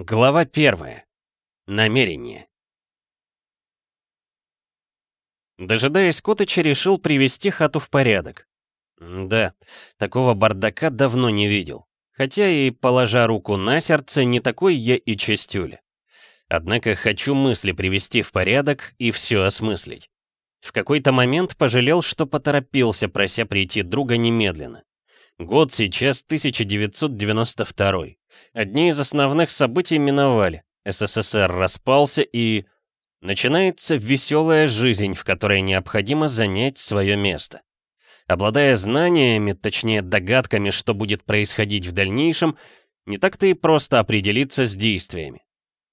Глава первая. Намерение. Дожидаясь Котыча, решил привести хату в порядок. Да, такого бардака давно не видел. Хотя и, положа руку на сердце, не такой я и чистюля. Однако хочу мысли привести в порядок и все осмыслить. В какой-то момент пожалел, что поторопился, прося прийти друга немедленно. Год сейчас 1992. Одни из основных событий миновали. СССР распался и... Начинается веселая жизнь, в которой необходимо занять свое место. Обладая знаниями, точнее догадками, что будет происходить в дальнейшем, не так-то и просто определиться с действиями.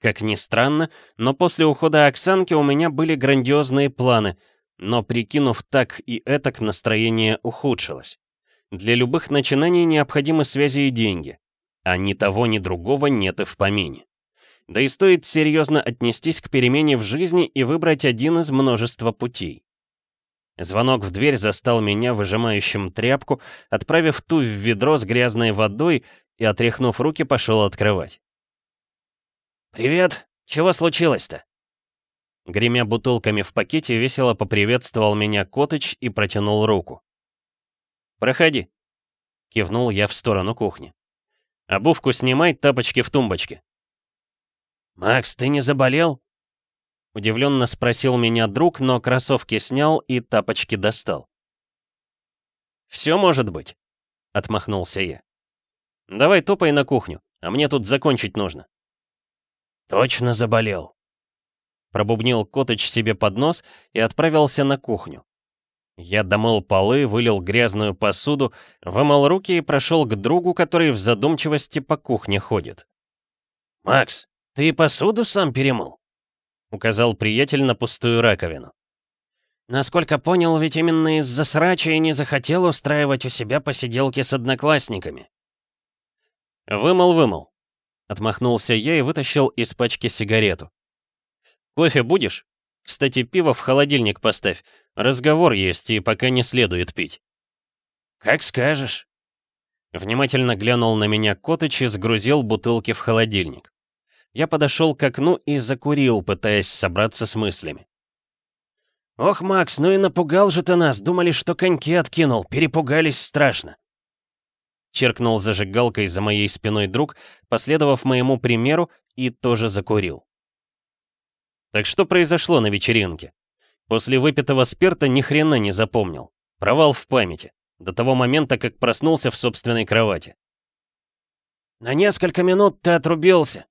Как ни странно, но после ухода Оксанки у меня были грандиозные планы, но прикинув так и этак, настроение ухудшилось. Для любых начинаний необходимы связи и деньги, а ни того, ни другого нет и в помине. Да и стоит серьезно отнестись к перемене в жизни и выбрать один из множества путей. Звонок в дверь застал меня выжимающим тряпку, отправив ту в ведро с грязной водой и, отряхнув руки, пошел открывать. «Привет! Чего случилось-то?» Гремя бутылками в пакете, весело поприветствовал меня Котыч и протянул руку. «Проходи», — кивнул я в сторону кухни. «Обувку снимай, тапочки в тумбочке». «Макс, ты не заболел?» Удивленно спросил меня друг, но кроссовки снял и тапочки достал. «Все может быть», — отмахнулся я. «Давай топай на кухню, а мне тут закончить нужно». «Точно заболел», — пробубнил Котыч себе под нос и отправился на кухню. Я домыл полы, вылил грязную посуду, вымыл руки и прошел к другу, который в задумчивости по кухне ходит. «Макс, ты посуду сам перемыл?» — указал приятель на пустую раковину. Насколько понял, ведь именно из-за срача и не захотел устраивать у себя посиделки с одноклассниками. «Вымыл-вымыл», — отмахнулся я и вытащил из пачки сигарету. «Кофе будешь? Кстати, пиво в холодильник поставь. Разговор есть, и пока не следует пить». «Как скажешь». Внимательно глянул на меня Котыч и сгрузил бутылки в холодильник. Я подошел к окну и закурил, пытаясь собраться с мыслями. «Ох, Макс, ну и напугал же ты нас, думали, что коньки откинул, перепугались страшно». Черкнул зажигалкой за моей спиной друг, последовав моему примеру, и тоже закурил. Так что произошло на вечеринке? После выпитого спирта ни хрена не запомнил. Провал в памяти. До того момента, как проснулся в собственной кровати. «На несколько минут ты отрубился.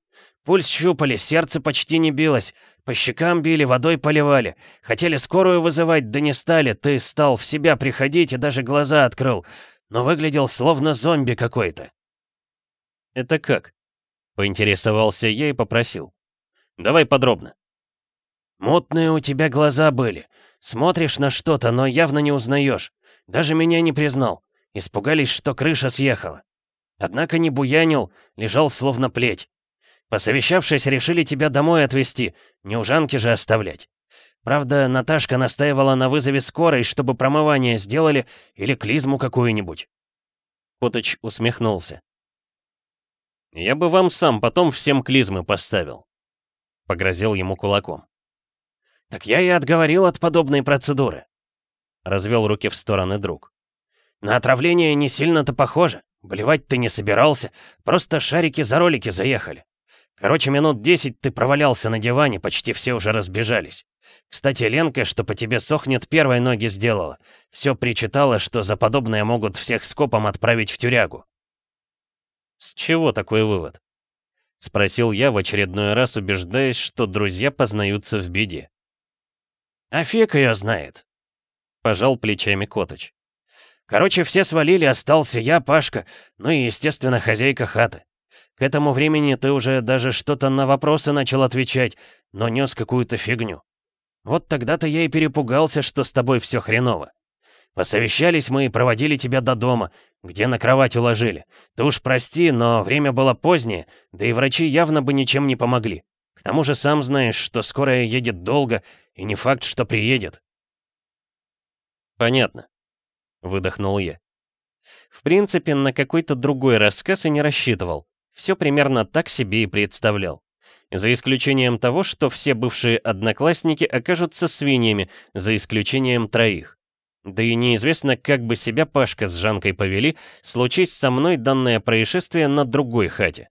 Пульс щупали, сердце почти не билось. По щекам били, водой поливали. Хотели скорую вызывать, да не стали. Ты стал в себя приходить и даже глаза открыл. Но выглядел словно зомби какой-то». «Это как?» — поинтересовался я и попросил. «Давай подробно». «Мутные у тебя глаза были. Смотришь на что-то, но явно не узнаешь. Даже меня не признал. Испугались, что крыша съехала. Однако не буянил, лежал словно плеть. Посовещавшись, решили тебя домой отвезти, не у Жанки же оставлять. Правда, Наташка настаивала на вызове скорой, чтобы промывание сделали или клизму какую-нибудь. Котыч усмехнулся. «Я бы вам сам потом всем клизмы поставил», — погрозил ему кулаком. «Так я и отговорил от подобной процедуры», — развел руки в стороны друг. «На отравление не сильно-то похоже. Блевать ты не собирался, просто шарики за ролики заехали. Короче, минут десять ты провалялся на диване, почти все уже разбежались. Кстати, Ленка, что по тебе сохнет, первой ноги сделала. Все причитала, что за подобное могут всех скопом отправить в тюрягу». «С чего такой вывод?» — спросил я в очередной раз, убеждаясь, что друзья познаются в беде. «А фиг ее знает», — пожал плечами Коточ. «Короче, все свалили, остался я, Пашка, ну и, естественно, хозяйка хаты. К этому времени ты уже даже что-то на вопросы начал отвечать, но нес какую-то фигню. Вот тогда-то я и перепугался, что с тобой все хреново. Посовещались мы и проводили тебя до дома, где на кровать уложили. Ты уж прости, но время было позднее, да и врачи явно бы ничем не помогли. К тому же сам знаешь, что скорая едет долго, и не факт, что приедет. Понятно, выдохнул я. В принципе, на какой-то другой рассказ и не рассчитывал. все примерно так себе и представлял. За исключением того, что все бывшие одноклассники окажутся свиньями, за исключением троих. Да и неизвестно, как бы себя Пашка с Жанкой повели, случись со мной данное происшествие на другой хате.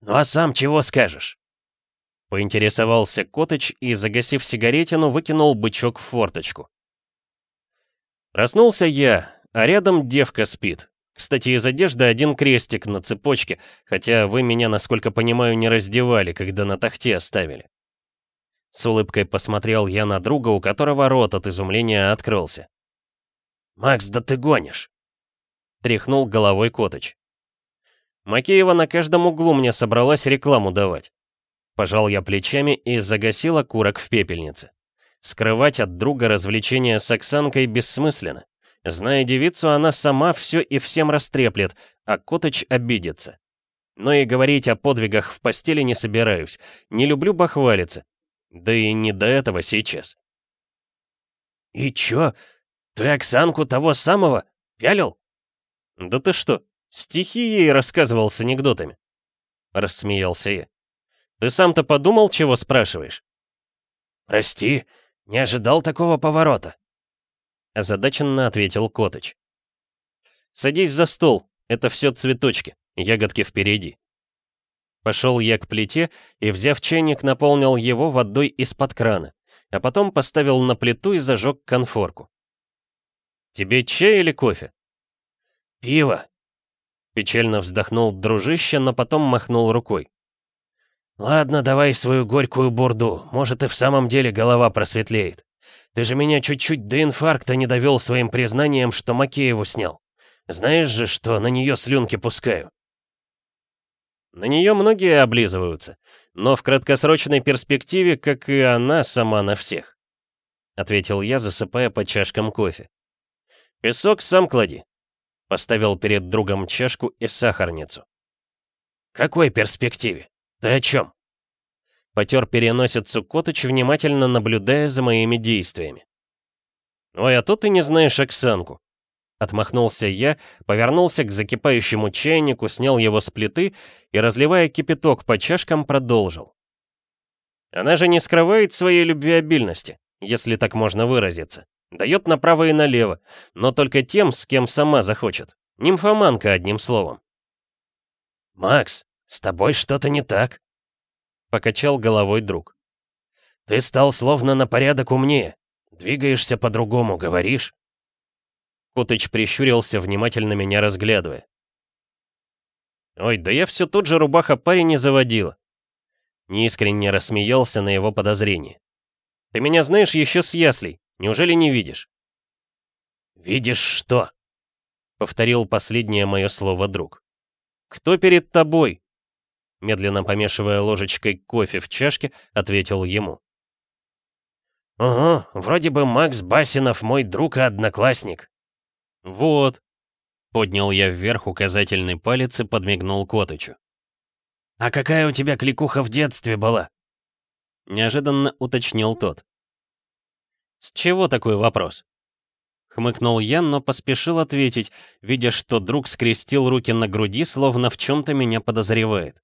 «Ну а сам чего скажешь?» Поинтересовался Котыч и, загасив сигаретину, выкинул бычок в форточку. Проснулся я, а рядом девка спит. Кстати, из одежды один крестик на цепочке, хотя вы меня, насколько понимаю, не раздевали, когда на тахте оставили. С улыбкой посмотрел я на друга, у которого рот от изумления открылся. «Макс, да ты гонишь!» Тряхнул головой Котыч. Макеева на каждом углу мне собралась рекламу давать. Пожал я плечами и загасил окурок в пепельнице. Скрывать от друга развлечения с Оксанкой бессмысленно. Зная девицу, она сама все и всем растреплет, а Котыч обидится. Но и говорить о подвигах в постели не собираюсь. Не люблю бахвалиться. Да и не до этого сейчас. «И чё? Ты Оксанку того самого пялил?» «Да ты что, стихи ей рассказывал с анекдотами?» Рассмеялся я. «Ты сам-то подумал, чего спрашиваешь?» «Прости, не ожидал такого поворота», — озадаченно ответил Котыч. «Садись за стол, это все цветочки, ягодки впереди». Пошел я к плите и, взяв чайник, наполнил его водой из-под крана, а потом поставил на плиту и зажег конфорку. «Тебе чай или кофе?» «Пиво», — печально вздохнул дружище, но потом махнул рукой. «Ладно, давай свою горькую бурду, может и в самом деле голова просветлеет. Ты же меня чуть-чуть до инфаркта не довел своим признанием, что Макееву снял. Знаешь же, что на нее слюнки пускаю». На нее многие облизываются, но в краткосрочной перспективе, как и она сама на всех. Ответил я, засыпая по чашкам кофе. Песок сам клади. Поставил перед другом чашку и сахарницу. Какой перспективе? Ты о чем? Потер переносицу Котыч, внимательно наблюдая за моими действиями. Ой, а то ты не знаешь Оксанку. Отмахнулся я, повернулся к закипающему чайнику, снял его с плиты и, разливая кипяток по чашкам, продолжил. Она же не скрывает своей любвеобильности, если так можно выразиться. Дает направо и налево, но только тем, с кем сама захочет. Нимфоманка, одним словом. «Макс, с тобой что-то не так?» Покачал головой друг. «Ты стал словно на порядок умнее. Двигаешься по-другому, говоришь?» Кутыч прищурился, внимательно меня разглядывая. «Ой, да я все тот же рубаха парень не заводила». Неискренне рассмеялся на его подозрение. «Ты меня знаешь еще с яслей, неужели не видишь?» «Видишь что?» — повторил последнее мое слово друг. «Кто перед тобой?» Медленно помешивая ложечкой кофе в чашке, ответил ему. «Ого, вроде бы Макс Басинов мой друг и одноклассник», «Вот». Поднял я вверх указательный палец и подмигнул Котычу. «А какая у тебя кликуха в детстве была?» Неожиданно уточнил тот. «С чего такой вопрос?» Хмыкнул я, но поспешил ответить, видя, что друг скрестил руки на груди, словно в чем-то меня подозревает.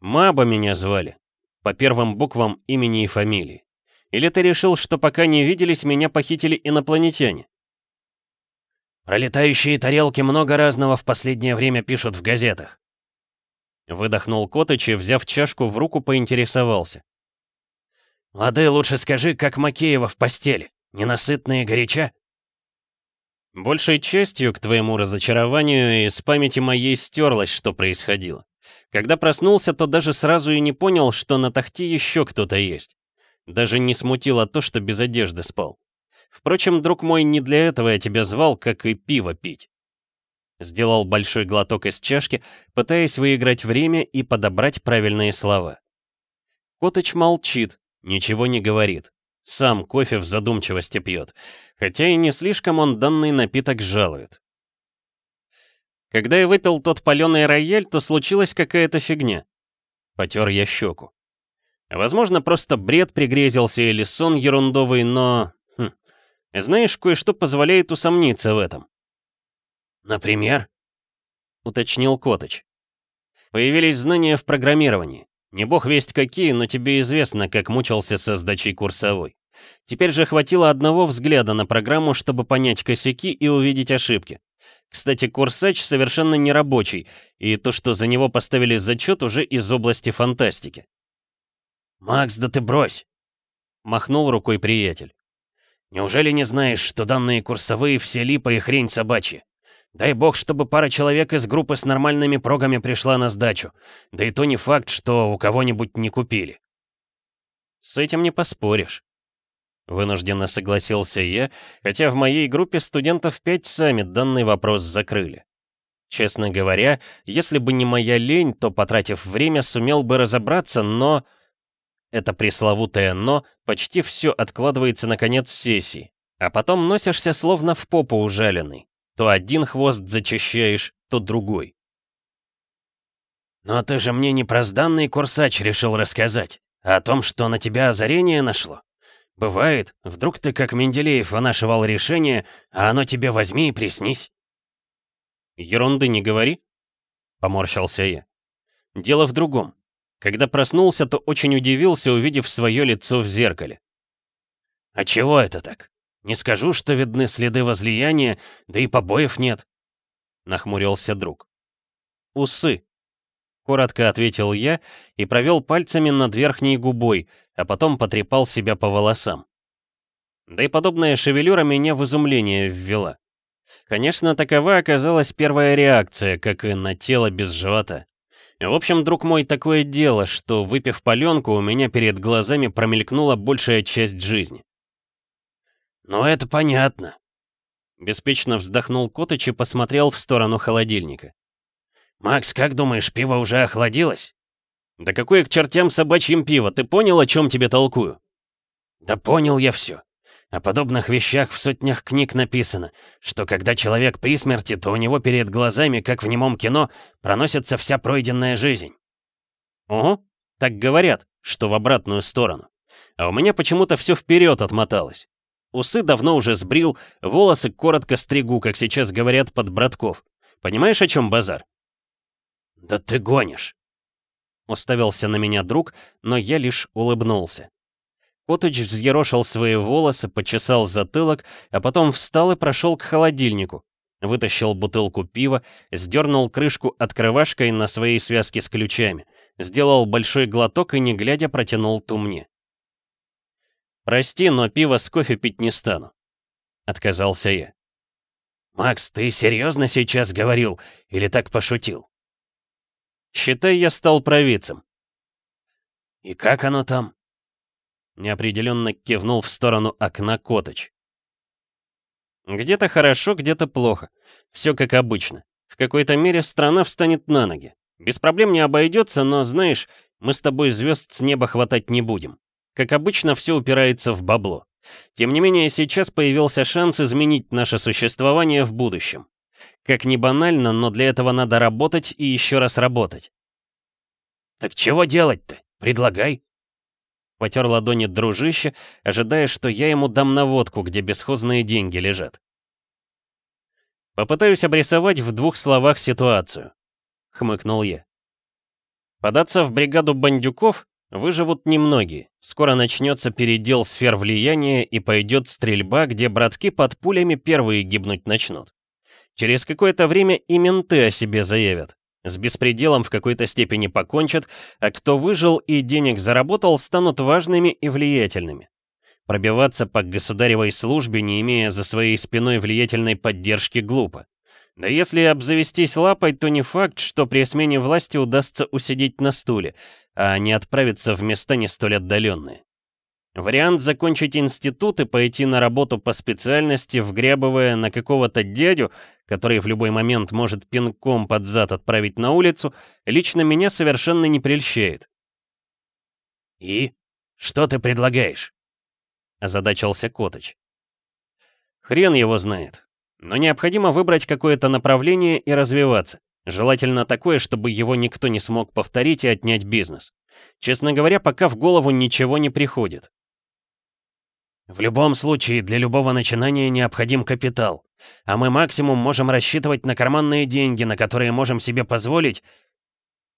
«Маба меня звали, по первым буквам имени и фамилии. Или ты решил, что пока не виделись, меня похитили инопланетяне?» Пролетающие тарелки много разного в последнее время пишут в газетах. Выдохнул Котыч и, взяв чашку в руку, поинтересовался. «Лады, лучше скажи, как Макеева в постели. Ненасытная и горяча?» Большей частью, к твоему разочарованию, из памяти моей стерлось, что происходило. Когда проснулся, то даже сразу и не понял, что на тахте еще кто-то есть. Даже не смутило то, что без одежды спал. Впрочем, друг мой, не для этого я тебя звал, как и пиво пить. Сделал большой глоток из чашки, пытаясь выиграть время и подобрать правильные слова. Котыч молчит, ничего не говорит. Сам кофе в задумчивости пьет, хотя и не слишком он данный напиток жалует. Когда я выпил тот паленый рояль, то случилась какая-то фигня. Потер я щеку. Возможно, просто бред пригрезился или сон ерундовый, но... Хм, знаешь, кое-что позволяет усомниться в этом. Например? Уточнил Котыч. Появились знания в программировании. Не бог весть какие, но тебе известно, как мучился со сдачей курсовой. Теперь же хватило одного взгляда на программу, чтобы понять косяки и увидеть ошибки. Кстати, курсач совершенно не рабочий, и то, что за него поставили зачет, уже из области фантастики. «Макс, да ты брось!» — махнул рукой приятель. «Неужели не знаешь, что данные курсовые все липа и хрень собачья? Дай бог, чтобы пара человек из группы с нормальными прогами пришла на сдачу. Да и то не факт, что у кого-нибудь не купили». «С этим не поспоришь». Вынужденно согласился я, хотя в моей группе студентов пять сами данный вопрос закрыли. Честно говоря, если бы не моя лень, то, потратив время, сумел бы разобраться, но... Это пресловутое «но» почти все откладывается на конец сессии, а потом носишься словно в попу ужаленный. То один хвост зачищаешь, то другой. «Но ты же мне не про сданный курсач решил рассказать, а о том, что на тебя озарение нашло?» Бывает, вдруг ты как Менделеев вынашивал решение, а оно тебе возьми и приснись. Ерунды не говори, поморщился я. Дело в другом. Когда проснулся, то очень удивился, увидев свое лицо в зеркале. А чего это так? Не скажу, что видны следы возлияния, да и побоев нет. Нахмурился друг. Усы. Коротко ответил я и провел пальцами над верхней губой, а потом потрепал себя по волосам. Да и подобная шевелюра меня в изумление ввела. Конечно, такова оказалась первая реакция, как и на тело без живота. В общем, друг мой, такое дело, что, выпив паленку, у меня перед глазами промелькнула большая часть жизни. «Ну, это понятно», — беспечно вздохнул Котыч и посмотрел в сторону холодильника. «Макс, как думаешь, пиво уже охладилось?» «Да какое к чертям собачьим пиво? Ты понял, о чем тебе толкую?» «Да понял я все. О подобных вещах в сотнях книг написано, что когда человек при смерти, то у него перед глазами, как в немом кино, проносится вся пройденная жизнь». «Угу, так говорят, что в обратную сторону. А у меня почему-то все вперед отмоталось. Усы давно уже сбрил, волосы коротко стригу, как сейчас говорят под братков. Понимаешь, о чем базар?» «Да ты гонишь!» Уставился на меня друг, но я лишь улыбнулся. Котыч взъерошил свои волосы, почесал затылок, а потом встал и прошел к холодильнику. Вытащил бутылку пива, сдернул крышку открывашкой на своей связке с ключами, сделал большой глоток и, не глядя, протянул ту мне. «Прости, но пиво с кофе пить не стану», — отказался я. «Макс, ты серьезно сейчас говорил или так пошутил?» Считай, я стал провидцем. «И как оно там?» Неопределенно кивнул в сторону окна Коточ. Где-то хорошо, где-то плохо. Все как обычно. В какой-то мере страна встанет на ноги. Без проблем не обойдется, но, знаешь, мы с тобой звезд с неба хватать не будем. Как обычно, все упирается в бабло. Тем не менее, сейчас появился шанс изменить наше существование в будущем. Как ни банально, но для этого надо работать и еще раз работать. «Так чего делать-то? Предлагай!» Потер ладони дружище, ожидая, что я ему дам наводку, где бесхозные деньги лежат. Попытаюсь обрисовать в двух словах ситуацию. Хмыкнул я. Податься в бригаду бандюков выживут немногие. Скоро начнется передел сфер влияния и пойдет стрельба, где братки под пулями первые гибнуть начнут. Через какое-то время и менты о себе заявят. С беспределом в какой-то степени покончат, а кто выжил и денег заработал, станут важными и влиятельными. Пробиваться по государевой службе, не имея за своей спиной влиятельной поддержки, глупо. Да если обзавестись лапой, то не факт, что при смене власти удастся усидеть на стуле, а не отправиться в места не столь отдаленные. Вариант закончить институт и пойти на работу по специальности, вгрябывая на какого-то дядю, который в любой момент может пинком под зад отправить на улицу, лично меня совершенно не прельщает. «И? Что ты предлагаешь?» — озадачился Коточ. «Хрен его знает. Но необходимо выбрать какое-то направление и развиваться. Желательно такое, чтобы его никто не смог повторить и отнять бизнес. Честно говоря, пока в голову ничего не приходит. В любом случае, для любого начинания необходим капитал. А мы максимум можем рассчитывать на карманные деньги, на которые можем себе позволить...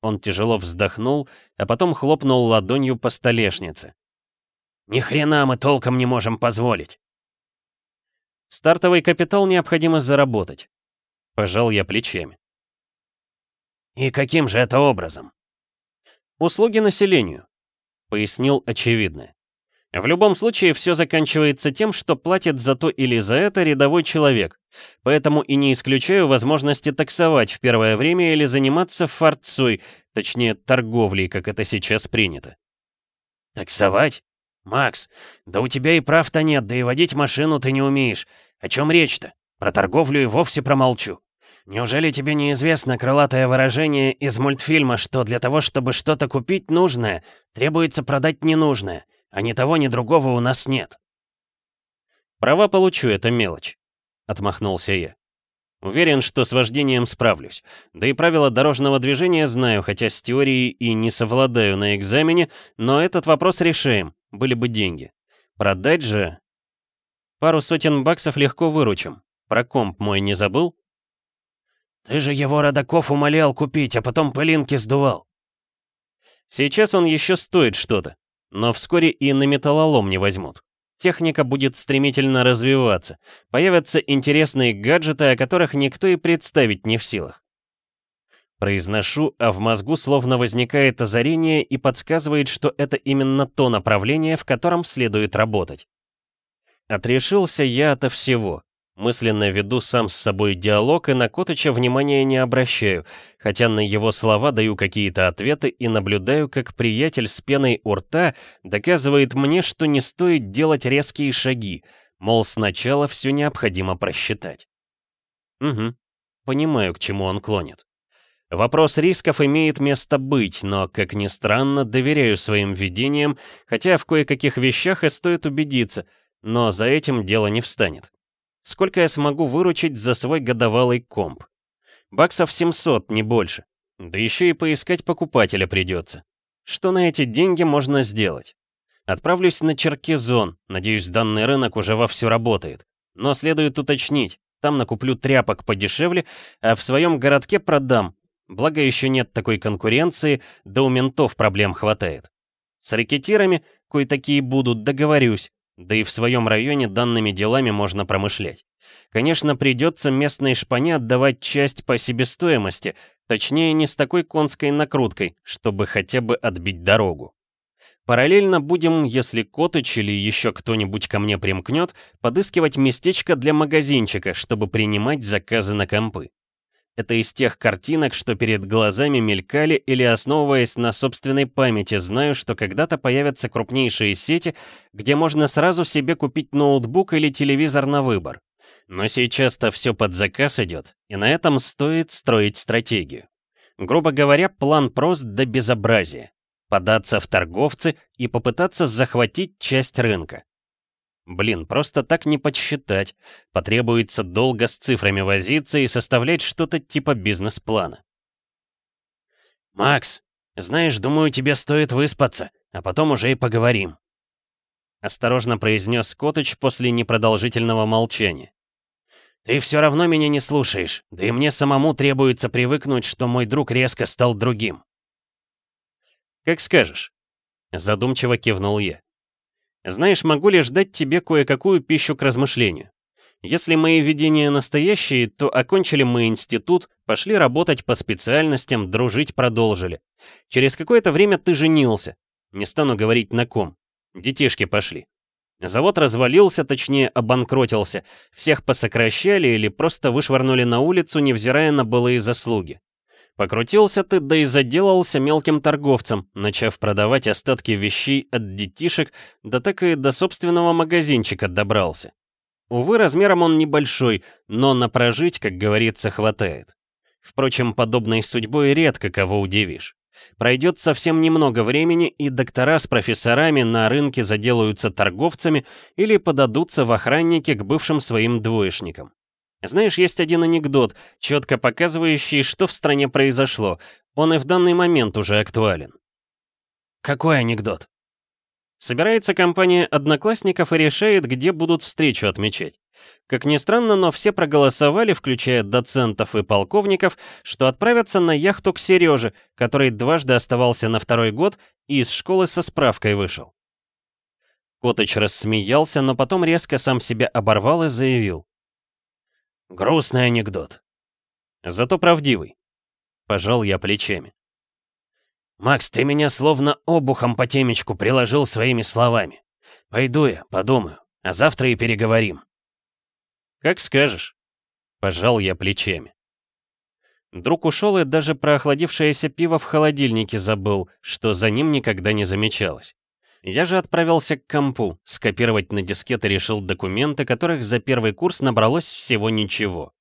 Он тяжело вздохнул, а потом хлопнул ладонью по столешнице. «Ни хрена мы толком не можем позволить!» «Стартовый капитал необходимо заработать», — пожал я плечами. «И каким же это образом?» «Услуги населению», — пояснил очевидное. В любом случае, все заканчивается тем, что платит за то или за это рядовой человек. Поэтому и не исключаю возможности таксовать в первое время или заниматься фарцой, точнее, торговлей, как это сейчас принято. «Таксовать? Макс, да у тебя и прав-то нет, да и водить машину ты не умеешь. О чем речь-то? Про торговлю и вовсе промолчу. Неужели тебе неизвестно крылатое выражение из мультфильма, что для того, чтобы что-то купить нужное, требуется продать ненужное?» А ни того, ни другого у нас нет. Права получу, это мелочь. Отмахнулся я. Уверен, что с вождением справлюсь. Да и правила дорожного движения знаю, хотя с теорией и не совладаю на экзамене, но этот вопрос решаем, были бы деньги. Продать же... Пару сотен баксов легко выручим. Про комп мой не забыл? Ты же его родаков умолял купить, а потом пылинки сдувал. Сейчас он еще стоит что-то. Но вскоре и на металлолом не возьмут. Техника будет стремительно развиваться. Появятся интересные гаджеты, о которых никто и представить не в силах. Произношу, а в мозгу словно возникает озарение и подсказывает, что это именно то направление, в котором следует работать. Отрешился я ото всего. Мысленно веду сам с собой диалог и на Котыча внимания не обращаю, хотя на его слова даю какие-то ответы и наблюдаю, как приятель с пеной у рта доказывает мне, что не стоит делать резкие шаги, мол, сначала все необходимо просчитать. Угу, понимаю, к чему он клонит. Вопрос рисков имеет место быть, но, как ни странно, доверяю своим видениям, хотя в кое-каких вещах и стоит убедиться, но за этим дело не встанет. Сколько я смогу выручить за свой годовалый комп? Баксов 700, не больше. Да еще и поискать покупателя придется. Что на эти деньги можно сделать? Отправлюсь на Черкизон, надеюсь, данный рынок уже вовсю работает. Но следует уточнить, там накуплю тряпок подешевле, а в своем городке продам. Благо еще нет такой конкуренции, да у ментов проблем хватает. С ракетирами, кое-такие будут, договорюсь. Да и в своем районе данными делами можно промышлять. Конечно, придется местной шпане отдавать часть по себестоимости, точнее не с такой конской накруткой, чтобы хотя бы отбить дорогу. Параллельно будем, если Котыч или еще кто-нибудь ко мне примкнет, подыскивать местечко для магазинчика, чтобы принимать заказы на компы. Это из тех картинок, что перед глазами мелькали или основываясь на собственной памяти, знаю, что когда-то появятся крупнейшие сети, где можно сразу себе купить ноутбук или телевизор на выбор. Но сейчас-то все под заказ идет, и на этом стоит строить стратегию. Грубо говоря, план прост до безобразия. Податься в торговцы и попытаться захватить часть рынка. Блин, просто так не подсчитать. Потребуется долго с цифрами возиться и составлять что-то типа бизнес-плана. «Макс, знаешь, думаю, тебе стоит выспаться, а потом уже и поговорим», осторожно произнес Котыч после непродолжительного молчания. «Ты все равно меня не слушаешь, да и мне самому требуется привыкнуть, что мой друг резко стал другим». «Как скажешь», — задумчиво кивнул я. Знаешь, могу лишь дать тебе кое-какую пищу к размышлению. Если мои видения настоящие, то окончили мы институт, пошли работать по специальностям, дружить продолжили. Через какое-то время ты женился. Не стану говорить на ком. Детишки пошли. Завод развалился, точнее обанкротился. Всех посокращали или просто вышвырнули на улицу, невзирая на былые заслуги. Покрутился ты, да и заделался мелким торговцем, начав продавать остатки вещей от детишек, да так и до собственного магазинчика добрался. Увы, размером он небольшой, но на прожить, как говорится, хватает. Впрочем, подобной судьбой редко кого удивишь. Пройдет совсем немного времени, и доктора с профессорами на рынке заделаются торговцами или подадутся в охранники к бывшим своим двоечникам. Знаешь, есть один анекдот, четко показывающий, что в стране произошло. Он и в данный момент уже актуален. Какой анекдот? Собирается компания одноклассников и решает, где будут встречу отмечать. Как ни странно, но все проголосовали, включая доцентов и полковников, что отправятся на яхту к Сереже, который дважды оставался на второй год и из школы со справкой вышел. Котыч рассмеялся, но потом резко сам себя оборвал и заявил. «Грустный анекдот. Зато правдивый». Пожал я плечами. «Макс, ты меня словно обухом по темечку приложил своими словами. Пойду я, подумаю, а завтра и переговорим». «Как скажешь», — пожал я плечами. Друг ушел и даже про охладившееся пиво в холодильнике забыл, что за ним никогда не замечалось. Я же отправился к компу, скопировать на дискеты решил документы, которых за первый курс набралось всего ничего.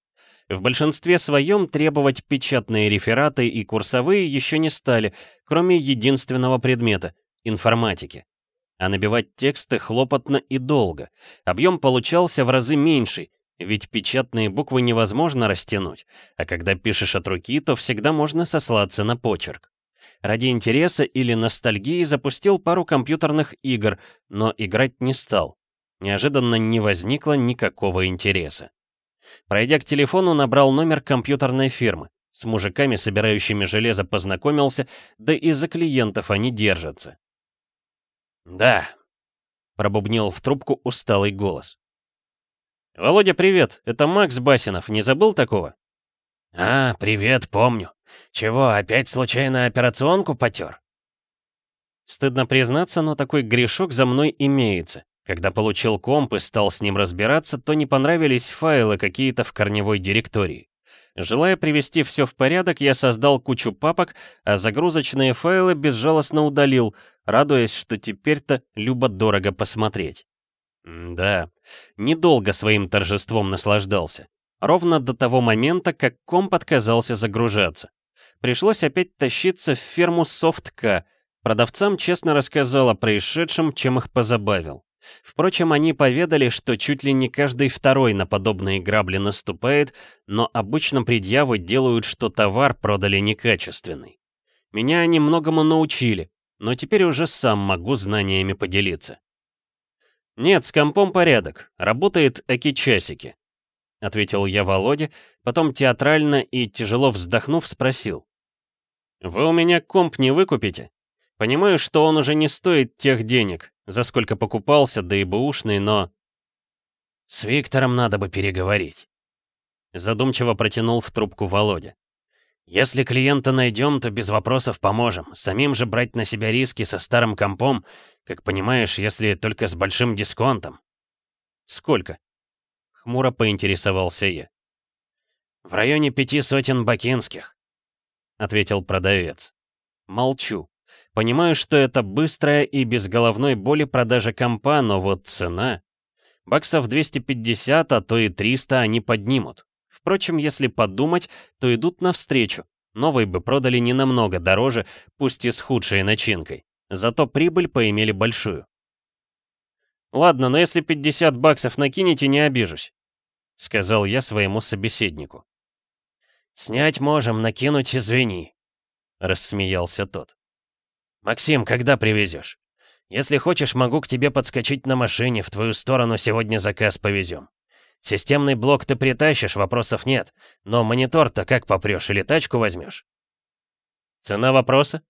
В большинстве своем требовать печатные рефераты и курсовые еще не стали, кроме единственного предмета — информатики. А набивать тексты хлопотно и долго. Объем получался в разы меньший, ведь печатные буквы невозможно растянуть, а когда пишешь от руки, то всегда можно сослаться на почерк. Ради интереса или ностальгии запустил пару компьютерных игр, но играть не стал. Неожиданно не возникло никакого интереса. Пройдя к телефону, набрал номер компьютерной фирмы. С мужиками, собирающими железо, познакомился, да и за клиентов они держатся. «Да», — пробубнил в трубку усталый голос. «Володя, привет, это Макс Басинов, не забыл такого?» «А, привет, помню. Чего, опять случайно операционку потер?» Стыдно признаться, но такой грешок за мной имеется. Когда получил комп и стал с ним разбираться, то не понравились файлы какие-то в корневой директории. Желая привести все в порядок, я создал кучу папок, а загрузочные файлы безжалостно удалил, радуясь, что теперь-то любо-дорого посмотреть. Да, недолго своим торжеством наслаждался. Ровно до того момента, как комп отказался загружаться. Пришлось опять тащиться в ферму Софтка. Продавцам честно рассказал о происшедшем, чем их позабавил. Впрочем, они поведали, что чуть ли не каждый второй на подобные грабли наступает, но обычно предъявы делают, что товар продали некачественный. Меня они многому научили, но теперь уже сам могу знаниями поделиться. «Нет, с компом порядок, работает аки-часики», — ответил я Володе, потом театрально и тяжело вздохнув спросил. «Вы у меня комп не выкупите? Понимаю, что он уже не стоит тех денег, за сколько покупался, да и бэушный, но... С Виктором надо бы переговорить. Задумчиво протянул в трубку Володя. Если клиента найдем, то без вопросов поможем. Самим же брать на себя риски со старым компом, как понимаешь, если только с большим дисконтом. Сколько? Хмуро поинтересовался я. В районе пяти сотен бакинских, ответил продавец. Молчу. Понимаю, что это быстрая и без головной боли продажа компа, но вот цена... Баксов 250, а то и 300 они поднимут. Впрочем, если подумать, то идут навстречу. Новый бы продали не намного дороже, пусть и с худшей начинкой. Зато прибыль поимели большую. «Ладно, но если 50 баксов накинете, не обижусь», — сказал я своему собеседнику. «Снять можем, накинуть извини», — рассмеялся тот. «Максим, когда привезешь? Если хочешь, могу к тебе подскочить на машине, в твою сторону сегодня заказ повезем. Системный блок ты притащишь, вопросов нет, но монитор-то как попрешь или тачку возьмешь?» «Цена вопроса?»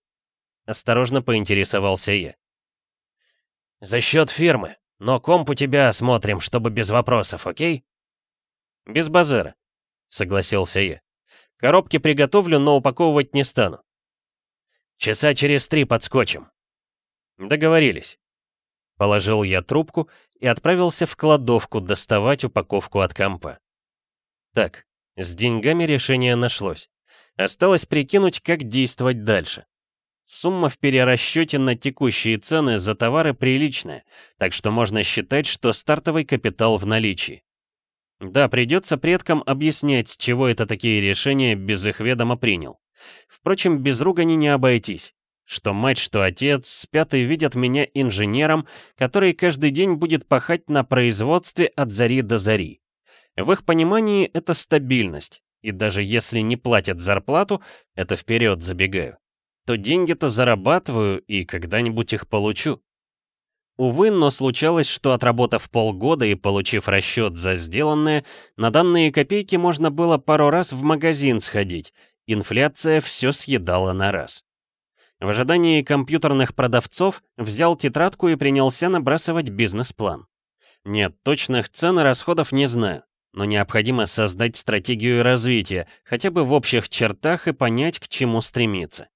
Осторожно поинтересовался я. «За счет фирмы, но комп у тебя осмотрим, чтобы без вопросов, окей?» «Без базара», — согласился я. «Коробки приготовлю, но упаковывать не стану. Часа через три подскочим. Договорились. Положил я трубку и отправился в кладовку доставать упаковку от компа. Так, с деньгами решение нашлось. Осталось прикинуть, как действовать дальше. Сумма в перерасчете на текущие цены за товары приличная, так что можно считать, что стартовый капитал в наличии. Да, придется предкам объяснять, чего это такие решения без их ведома принял. Впрочем, без ругани не обойтись. Что мать, что отец спят и видят меня инженером, который каждый день будет пахать на производстве от зари до зари. В их понимании это стабильность, и даже если не платят зарплату, это вперед забегаю, то деньги-то зарабатываю и когда-нибудь их получу. Увы, но случалось, что отработав полгода и получив расчет за сделанное, на данные копейки можно было пару раз в магазин сходить. Инфляция все съедала на раз. В ожидании компьютерных продавцов взял тетрадку и принялся набрасывать бизнес-план. Нет, точных цен и расходов не знаю, но необходимо создать стратегию развития, хотя бы в общих чертах и понять, к чему стремиться.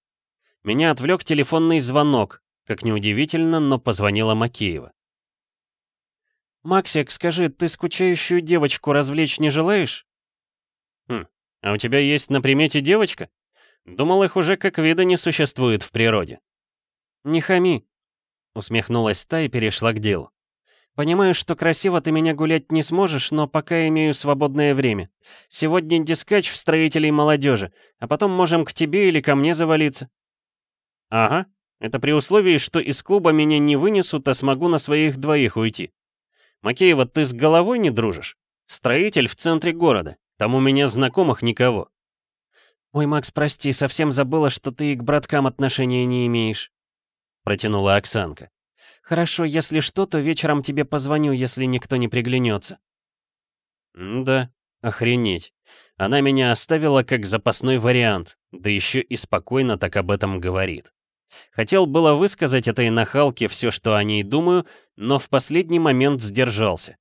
Меня отвлек телефонный звонок, как неудивительно, но позвонила Макеева. «Максик, скажи, ты скучающую девочку развлечь не желаешь?» «Хм, а у тебя есть на примете девочка? Думал, их уже как вида не существует в природе». «Не хами», — усмехнулась та и перешла к делу. «Понимаю, что красиво ты меня гулять не сможешь, но пока имею свободное время. Сегодня дискач в строителей молодежи, а потом можем к тебе или ко мне завалиться». «Ага, это при условии, что из клуба меня не вынесут, а смогу на своих двоих уйти. Макеева, ты с головой не дружишь? Строитель в центре города. Там у меня знакомых никого. Ой, Макс, прости, совсем забыла, что ты и к браткам отношения не имеешь. Протянула Оксанка. Хорошо, если что, то вечером тебе позвоню, если никто не приглянется. Да, охренеть. Она меня оставила как запасной вариант, да еще и спокойно так об этом говорит. Хотел было высказать этой нахалке все, что о ней думаю, но в последний момент сдержался.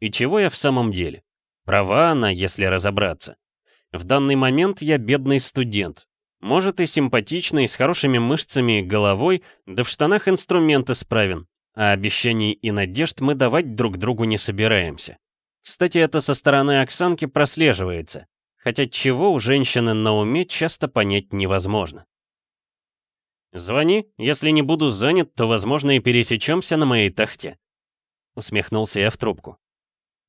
И чего я в самом деле? Права она, если разобраться. В данный момент я бедный студент. Может и симпатичный, с хорошими мышцами и головой, да в штанах инструмент исправен. А обещаний и надежд мы давать друг другу не собираемся. Кстати, это со стороны Оксанки прослеживается. Хотя чего у женщины на уме часто понять невозможно. «Звони, если не буду занят, то, возможно, и пересечемся на моей тахте». Усмехнулся я в трубку.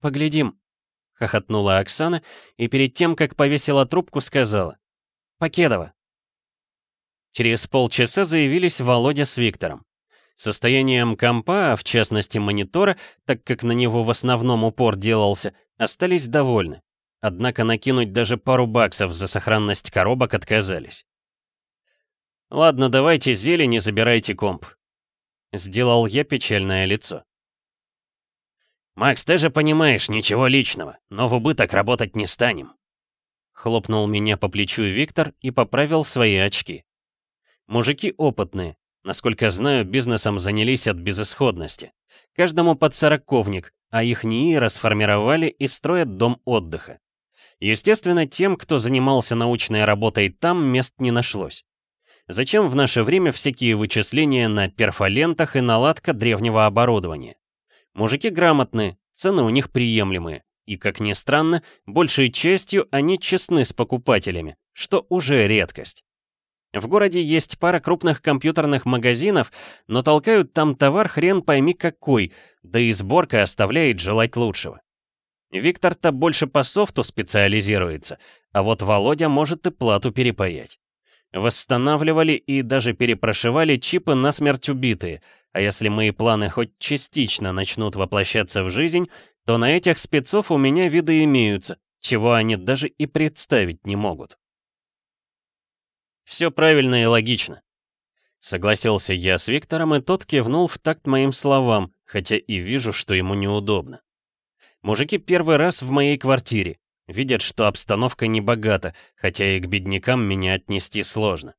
«Поглядим», — хохотнула Оксана и перед тем, как повесила трубку, сказала. «Покедова». Через полчаса заявились Володя с Виктором. Состоянием компа, в частности монитора, так как на него в основном упор делался, остались довольны. Однако накинуть даже пару баксов за сохранность коробок отказались. «Ладно, давайте зелень и забирайте комп». Сделал я печальное лицо. «Макс, ты же понимаешь, ничего личного, но в убыток работать не станем». Хлопнул меня по плечу Виктор и поправил свои очки. Мужики опытные. Насколько знаю, бизнесом занялись от безысходности. Каждому под сороковник, а их НИИ расформировали и строят дом отдыха. Естественно, тем, кто занимался научной работой там, мест не нашлось. Зачем в наше время всякие вычисления на перфолентах и наладка древнего оборудования? Мужики грамотные, цены у них приемлемые. И, как ни странно, большей частью они честны с покупателями, что уже редкость. В городе есть пара крупных компьютерных магазинов, но толкают там товар хрен пойми какой, да и сборка оставляет желать лучшего. Виктор-то больше по софту специализируется, а вот Володя может и плату перепаять. Восстанавливали и даже перепрошивали чипы насмерть убитые, а если мои планы хоть частично начнут воплощаться в жизнь, то на этих спецов у меня виды имеются, чего они даже и представить не могут. Все правильно и логично. Согласился я с Виктором, и тот кивнул в такт моим словам, хотя и вижу, что ему неудобно. Мужики первый раз в моей квартире, Видят, что обстановка не богата, хотя и к беднякам меня отнести сложно.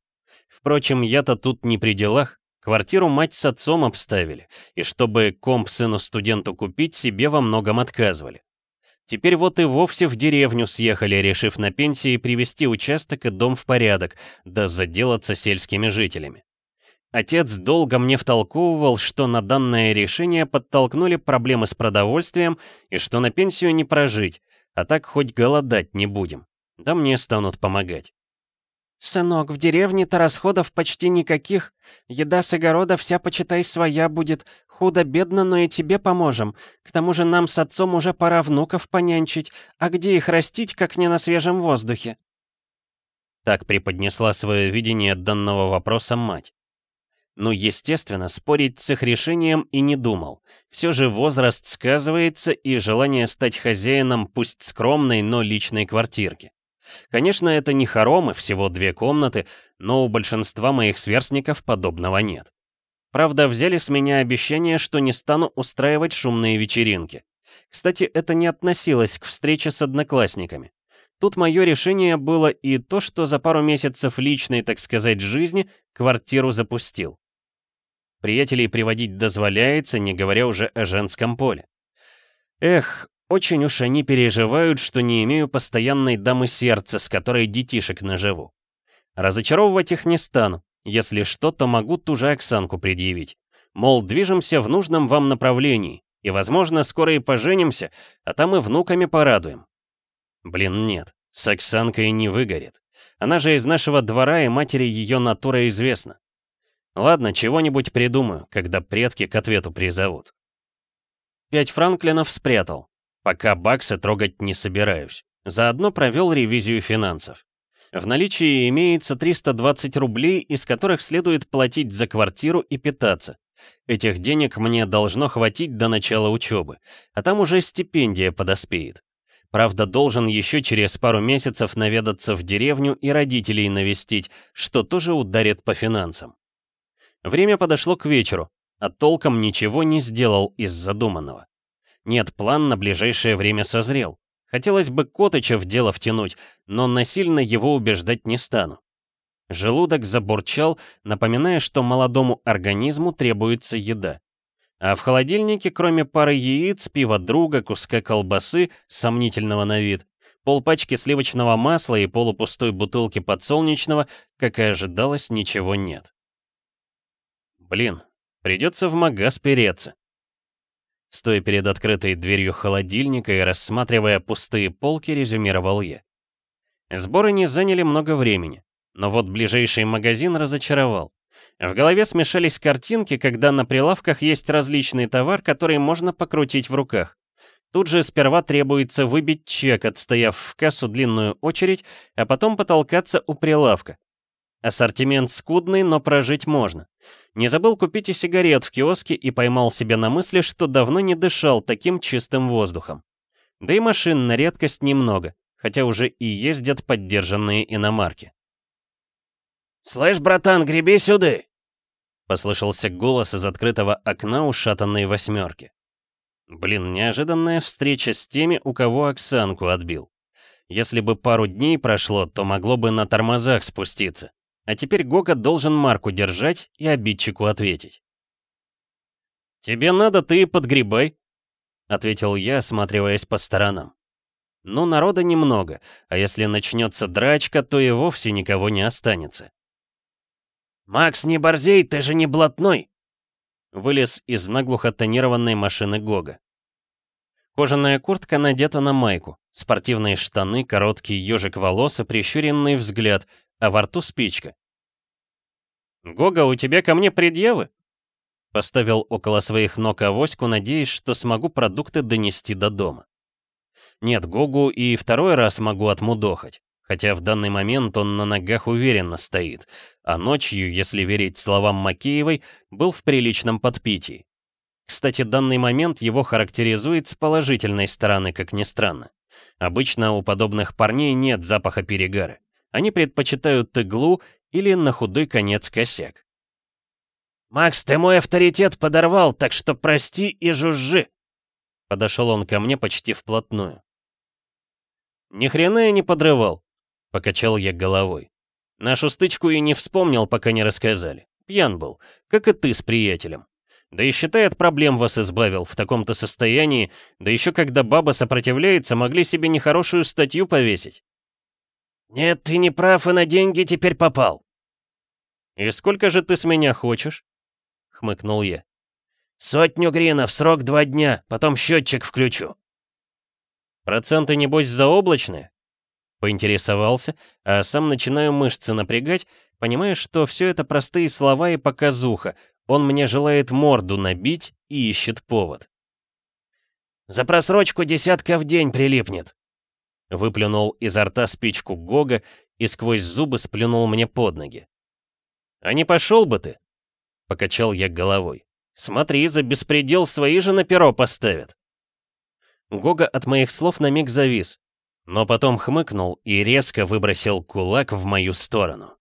Впрочем, я-то тут не при делах. Квартиру мать с отцом обставили, и чтобы комп сыну-студенту купить, себе во многом отказывали. Теперь вот и вовсе в деревню съехали, решив на пенсии привести участок и дом в порядок, да заделаться сельскими жителями. Отец долго мне втолковывал, что на данное решение подтолкнули проблемы с продовольствием и что на пенсию не прожить, а так хоть голодать не будем. Да мне станут помогать. «Сынок, в деревне-то расходов почти никаких. Еда с огорода вся, почитай, своя будет. Худо-бедно, но и тебе поможем. К тому же нам с отцом уже пора внуков понянчить. А где их растить, как не на свежем воздухе?» Так преподнесла свое видение данного вопроса мать. Ну, естественно, спорить с их решением и не думал. Все же возраст сказывается и желание стать хозяином пусть скромной, но личной квартирки. Конечно, это не хоромы, всего две комнаты, но у большинства моих сверстников подобного нет. Правда, взяли с меня обещание, что не стану устраивать шумные вечеринки. Кстати, это не относилось к встрече с одноклассниками. Тут мое решение было и то, что за пару месяцев личной, так сказать, жизни квартиру запустил. Приятелей приводить дозволяется, не говоря уже о женском поле. Эх, очень уж они переживают, что не имею постоянной дамы сердца, с которой детишек наживу. Разочаровывать их не стану. Если что, то могу ту же Оксанку предъявить. Мол, движемся в нужном вам направлении, и, возможно, скоро и поженимся, а там и внуками порадуем. Блин, нет, с Оксанкой не выгорит. Она же из нашего двора, и матери ее натура известна. Ладно, чего-нибудь придумаю, когда предки к ответу призовут. Пять франклинов спрятал. Пока баксы трогать не собираюсь. Заодно провел ревизию финансов. В наличии имеется 320 рублей, из которых следует платить за квартиру и питаться. Этих денег мне должно хватить до начала учебы, а там уже стипендия подоспеет. Правда, должен еще через пару месяцев наведаться в деревню и родителей навестить, что тоже ударит по финансам. Время подошло к вечеру, а толком ничего не сделал из задуманного. Нет, план на ближайшее время созрел. Хотелось бы Котыча в дело втянуть, но насильно его убеждать не стану. Желудок забурчал, напоминая, что молодому организму требуется еда. А в холодильнике, кроме пары яиц, пива друга, куска колбасы, сомнительного на вид, полпачки сливочного масла и полупустой бутылки подсолнечного, как и ожидалось, ничего нет. Блин, придется в магаз переться. Стоя перед открытой дверью холодильника и рассматривая пустые полки, резюмировал я. Сборы не заняли много времени, но вот ближайший магазин разочаровал. В голове смешались картинки, когда на прилавках есть различный товар, который можно покрутить в руках. Тут же сперва требуется выбить чек, отстояв в кассу длинную очередь, а потом потолкаться у прилавка. Ассортимент скудный, но прожить можно. Не забыл купить и сигарет в киоске и поймал себя на мысли, что давно не дышал таким чистым воздухом. Да и машин на редкость немного, хотя уже и ездят поддержанные иномарки. «Слышь, братан, греби сюда!» Послышался голос из открытого окна ушатанной восьмерки. Блин, неожиданная встреча с теми, у кого Оксанку отбил. Если бы пару дней прошло, то могло бы на тормозах спуститься. А теперь Гога должен марку держать и обидчику ответить. «Тебе надо, ты подгребай», — ответил я, осматриваясь по сторонам. «Ну, народа немного, а если начнется драчка, то и вовсе никого не останется». «Макс, не борзей, ты же не блатной!» Вылез из наглухо тонированной машины Гога. Кожаная куртка надета на майку, спортивные штаны, короткий ежик волос и прищуренный взгляд, а во рту спичка. «Гога, у тебя ко мне предъявы?» Поставил около своих ног авоську, надеясь, что смогу продукты донести до дома. Нет, Гогу и второй раз могу отмудохать, хотя в данный момент он на ногах уверенно стоит, а ночью, если верить словам Макеевой, был в приличном подпитии. Кстати, данный момент его характеризует с положительной стороны, как ни странно. Обычно у подобных парней нет запаха перегара. Они предпочитают иглу или на худой конец косяк. «Макс, ты мой авторитет подорвал, так что прости и жужжи!» Подошел он ко мне почти вплотную. «Ни хрена я не подрывал», — покачал я головой. «Нашу стычку и не вспомнил, пока не рассказали. Пьян был, как и ты с приятелем. Да и считай, от проблем вас избавил в таком-то состоянии, да еще когда баба сопротивляется, могли себе нехорошую статью повесить. «Нет, ты не прав и на деньги теперь попал». «И сколько же ты с меня хочешь?» — хмыкнул я. «Сотню гринов, срок два дня, потом счетчик включу». «Проценты, небось, заоблачные?» Поинтересовался, а сам начинаю мышцы напрягать, понимая, что все это простые слова и показуха. Он мне желает морду набить и ищет повод. «За просрочку десятка в день прилипнет», Выплюнул изо рта спичку Гога и сквозь зубы сплюнул мне под ноги. «А не пошел бы ты?» — покачал я головой. «Смотри, за беспредел свои же на перо поставят». Гога от моих слов на миг завис, но потом хмыкнул и резко выбросил кулак в мою сторону.